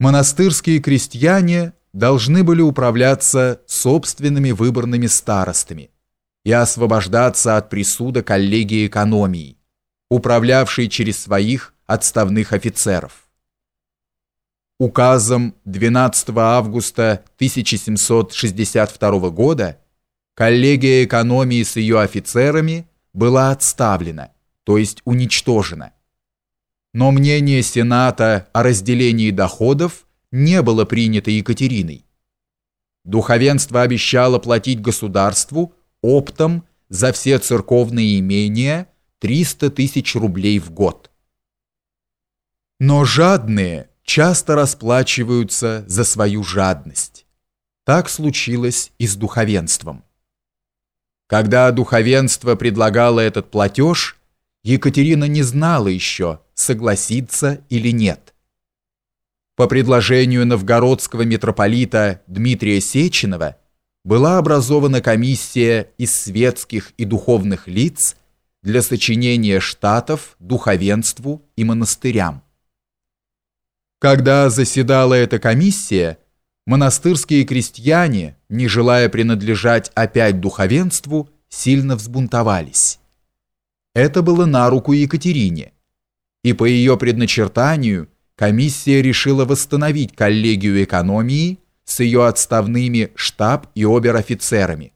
монастырские крестьяне должны были управляться собственными выборными старостами и освобождаться от присуда коллегии экономии, управлявшей через своих отставных офицеров. Указом 12 августа 1762 года коллегия экономии с ее офицерами была отставлена, то есть уничтожена. Но мнение Сената о разделении доходов не было принято Екатериной. Духовенство обещало платить государству оптом за все церковные имения 300 тысяч рублей в год. Но жадные часто расплачиваются за свою жадность. Так случилось и с духовенством. Когда духовенство предлагало этот платеж, Екатерина не знала еще, согласиться или нет. По предложению новгородского митрополита Дмитрия Сеченова была образована комиссия из светских и духовных лиц для сочинения штатов духовенству и монастырям. Когда заседала эта комиссия, монастырские крестьяне, не желая принадлежать опять духовенству, сильно взбунтовались. Это было на руку Екатерине, и по ее предначертанию комиссия решила восстановить коллегию экономии с ее отставными штаб- и обер-офицерами,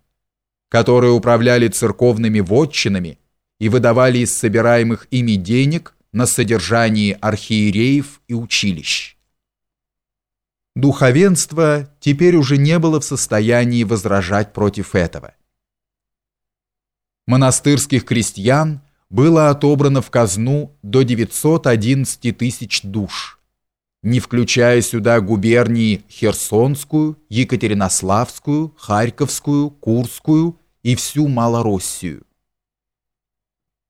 которые управляли церковными вотчинами и выдавали из собираемых ими денег на содержании архиереев и училищ. Духовенство теперь уже не было в состоянии возражать против этого. Монастырских крестьян было отобрано в казну до 911 тысяч душ, не включая сюда губернии Херсонскую, Екатеринославскую, Харьковскую, Курскую и всю Малороссию.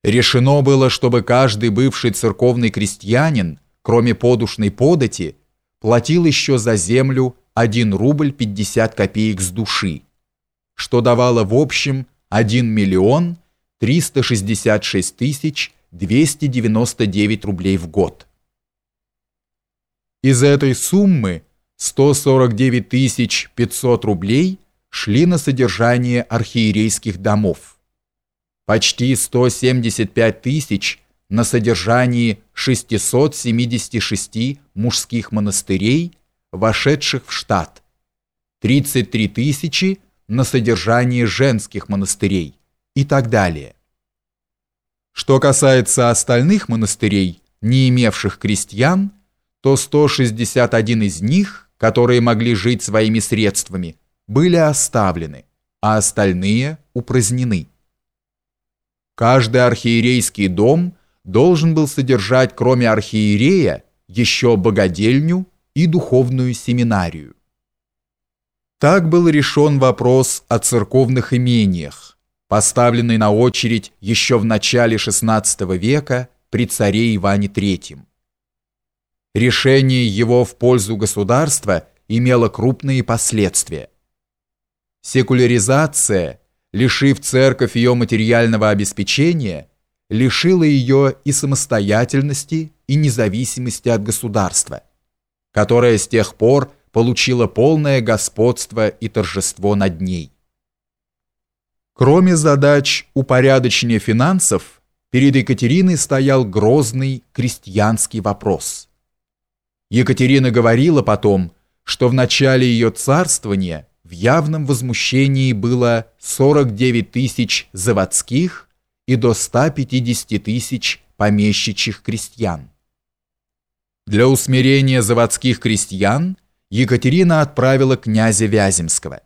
Решено было, чтобы каждый бывший церковный крестьянин, кроме подушной подати, платил еще за землю 1 рубль 50 копеек с души, что давало в общем 1 миллион 366 тысяч 299 рублей в год. Из этой суммы 149 тысяч 500 рублей шли на содержание архиерейских домов почти 175 тысяч на содержании 676 мужских монастырей, вошедших в штат, 33 тысячи на содержании женских монастырей и так далее. Что касается остальных монастырей, не имевших крестьян, то 161 из них, которые могли жить своими средствами, были оставлены, а остальные упразднены. Каждый архиерейский дом должен был содержать, кроме архиерея, еще богадельню и духовную семинарию. Так был решен вопрос о церковных имениях, поставленный на очередь еще в начале XVI века при царе Иване III. Решение его в пользу государства имело крупные последствия. Секуляризация – лишив церковь ее материального обеспечения, лишила ее и самостоятельности, и независимости от государства, которое с тех пор получило полное господство и торжество над ней. Кроме задач упорядочения финансов, перед Екатериной стоял грозный крестьянский вопрос. Екатерина говорила потом, что в начале ее царствования – в явном возмущении было 49 тысяч заводских и до 150 тысяч помещичьих крестьян. Для усмирения заводских крестьян Екатерина отправила князя Вяземского.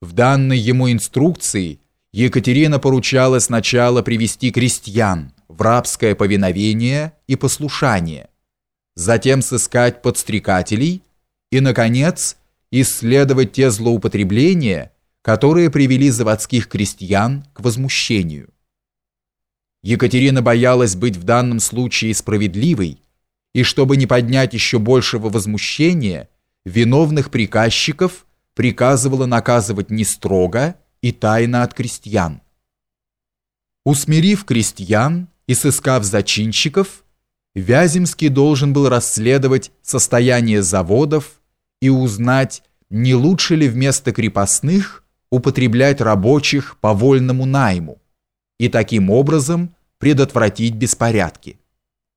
В данной ему инструкции Екатерина поручала сначала привести крестьян в рабское повиновение и послушание, затем сыскать подстрекателей и, наконец, исследовать те злоупотребления, которые привели заводских крестьян к возмущению. Екатерина боялась быть в данном случае справедливой, и чтобы не поднять еще большего возмущения, виновных приказчиков приказывала наказывать не строго и тайно от крестьян. Усмирив крестьян и сыскав зачинщиков, Вяземский должен был расследовать состояние заводов и узнать, не лучше ли вместо крепостных употреблять рабочих по вольному найму и таким образом предотвратить беспорядки.